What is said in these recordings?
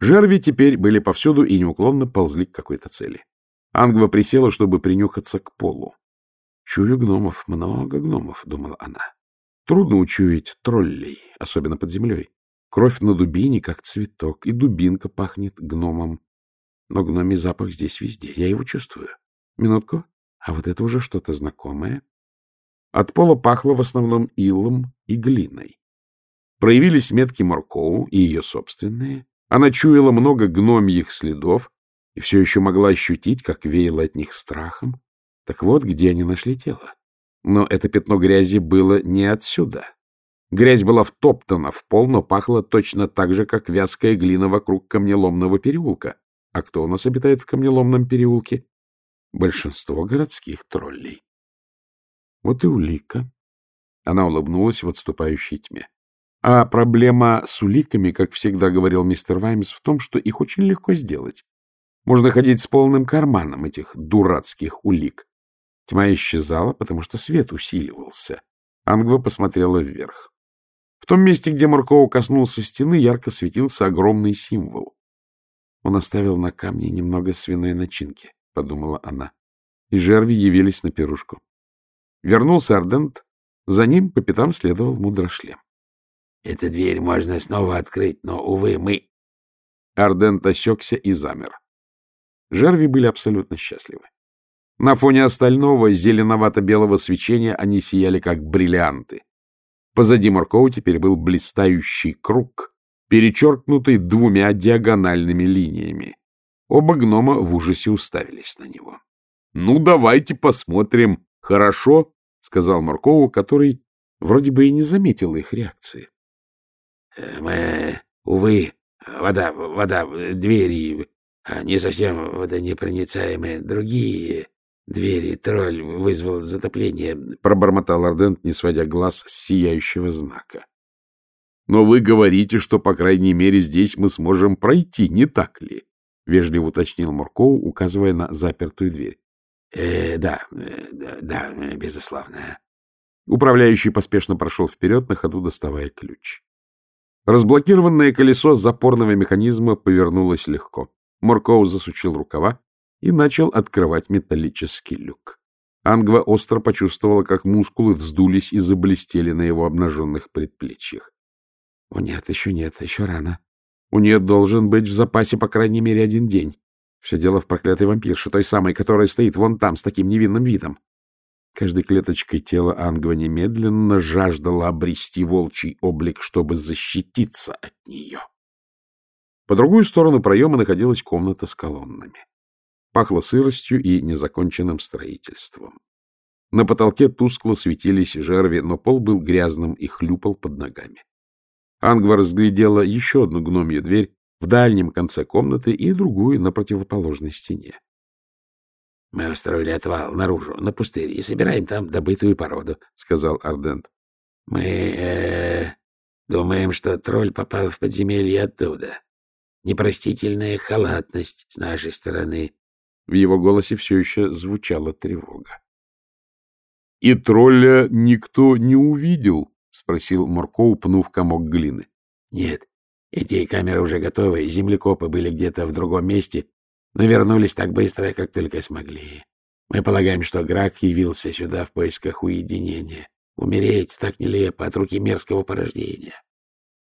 Жерви теперь были повсюду и неуклонно ползли к какой-то цели. Ангва присела, чтобы принюхаться к полу. «Чую гномов, много гномов», — думала она. Трудно учуять троллей, особенно под землей. Кровь на дубине, как цветок, и дубинка пахнет гномом. Но гномий запах здесь везде, я его чувствую. Минутку, а вот это уже что-то знакомое. От пола пахло в основном илом и глиной. Проявились метки Моркоу и ее собственные. Она чуяла много гномьих следов и все еще могла ощутить, как веяло от них страхом. Так вот, где они нашли тело. Но это пятно грязи было не отсюда. Грязь была втоптана в пол, но пахла точно так же, как вязкая глина вокруг камнеломного переулка. А кто у нас обитает в камнеломном переулке? Большинство городских троллей. Вот и улика. Она улыбнулась в отступающей тьме. А проблема с уликами, как всегда говорил мистер Ваймс, в том, что их очень легко сделать. Можно ходить с полным карманом этих дурацких улик. Тьма исчезала, потому что свет усиливался. Ангва посмотрела вверх. В том месте, где Муркова коснулся стены, ярко светился огромный символ. Он оставил на камне немного свиной начинки, — подумала она. И жерви явились на пирушку. Вернулся Ардент, за ним по пятам следовал мудрошлем. — Эту дверь можно снова открыть, но, увы, мы... Ардент осекся и замер. Жерви были абсолютно счастливы. На фоне остального зеленовато-белого свечения они сияли, как бриллианты. Позади Моркова теперь был блистающий круг, перечеркнутый двумя диагональными линиями. Оба гнома в ужасе уставились на него. — Ну, давайте посмотрим. Хорошо, — сказал Моркову, который вроде бы и не заметил их реакции. — Мы, увы, вода, вода, двери, не совсем водонепроницаемые, другие двери тролль вызвал затопление, — пробормотал Ардент, не сводя глаз с сияющего знака. — Но вы говорите, что, по крайней мере, здесь мы сможем пройти, не так ли? — вежливо уточнил Муркоу, указывая на запертую дверь. Э, — Да, э, да, безусловно. Управляющий поспешно прошел вперед, на ходу доставая ключ. Разблокированное колесо запорного механизма повернулось легко. Муркоу засучил рукава, и начал открывать металлический люк. Ангва остро почувствовала, как мускулы вздулись и заблестели на его обнаженных предплечьях. — О, нет, еще нет, еще рано. У нее должен быть в запасе по крайней мере один день. Все дело в проклятой вампирше, той самой, которая стоит вон там с таким невинным видом. Каждой клеточкой тела Ангва немедленно жаждала обрести волчий облик, чтобы защититься от нее. По другую сторону проема находилась комната с колоннами. Пахло сыростью и незаконченным строительством. На потолке тускло светились жерви, но пол был грязным и хлюпал под ногами. Ангва разглядела еще одну гномью дверь в дальнем конце комнаты и другую на противоположной стене. — Мы устроили отвал наружу, на пустырь, и собираем там добытую породу, — сказал Ардент. — Мы э, думаем, что тролль попал в подземелье оттуда. Непростительная халатность с нашей стороны. В его голосе все еще звучала тревога. — И тролля никто не увидел? — спросил Мурко, упнув комок глины. — Нет, эти камеры уже готовы, землекопы были где-то в другом месте, но вернулись так быстро, как только смогли. Мы полагаем, что Грак явился сюда в поисках уединения. Умереть так нелепо от руки мерзкого порождения.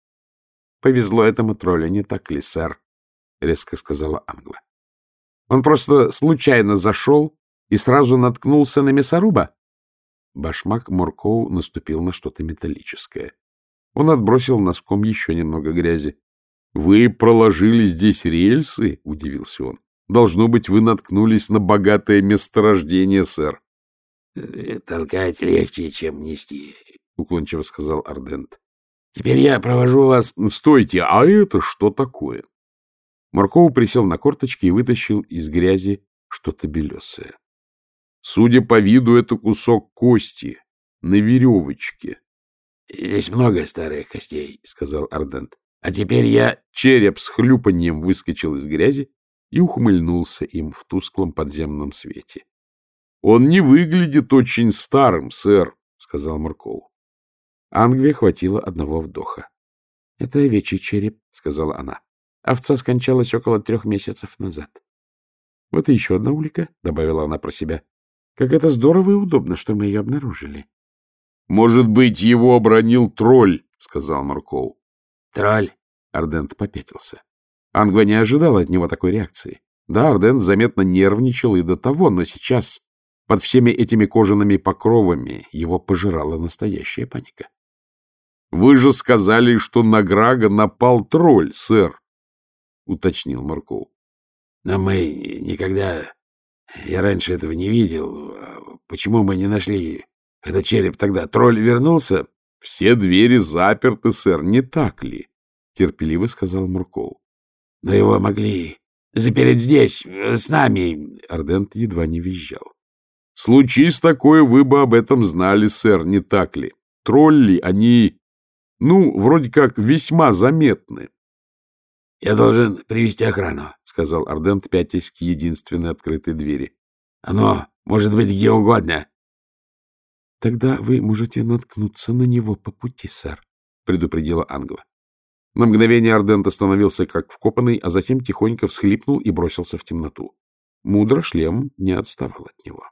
— Повезло этому троллю, не так ли, сэр? — резко сказала Англа. Он просто случайно зашел и сразу наткнулся на мясоруба. Башмак Муркоу наступил на что-то металлическое. Он отбросил носком еще немного грязи. — Вы проложили здесь рельсы? — удивился он. — Должно быть, вы наткнулись на богатое месторождение, сэр. «Э, — Толкать легче, чем нести, — уклончиво сказал Ардент. — Теперь я провожу вас... — Стойте, а это что такое? Марков присел на корточки и вытащил из грязи что-то белесое. Судя по виду, это кусок кости на веревочке. — Здесь много старых костей, — сказал Ардент. — А теперь я... Череп с хлюпаньем выскочил из грязи и ухмыльнулся им в тусклом подземном свете. — Он не выглядит очень старым, сэр, — сказал Марков. Ангве хватило одного вдоха. — Это овечий череп, — сказала она. Овца скончалась около трех месяцев назад. — Вот и еще одна улика, — добавила она про себя. — Как это здорово и удобно, что мы ее обнаружили. — Может быть, его обронил тролль, — сказал Маркоу. — Тролль? — Ардент попятился. Ангва не ожидала от него такой реакции. Да, Ардент заметно нервничал и до того, но сейчас под всеми этими кожаными покровами его пожирала настоящая паника. — Вы же сказали, что на Грага напал тролль, сэр, — уточнил Марков. — Но мы никогда... Я раньше этого не видел. Почему мы не нашли этот череп тогда? Тролль вернулся? — Все двери заперты, сэр, не так ли? — терпеливо сказал Мурков. — Но его могли запереть здесь, с нами. Ардент едва не визжал. — Случись такое, вы бы об этом знали, сэр, не так ли? Тролли, они, ну, вроде как весьма заметны. — Я должен привести охрану, — сказал Ардент, пятясь к единственной открытой двери. — Оно может быть где угодно. — Тогда вы можете наткнуться на него по пути, сэр, — предупредила Англа. На мгновение Ардент остановился как вкопанный, а затем тихонько всхлипнул и бросился в темноту. Мудро шлем не отставал от него.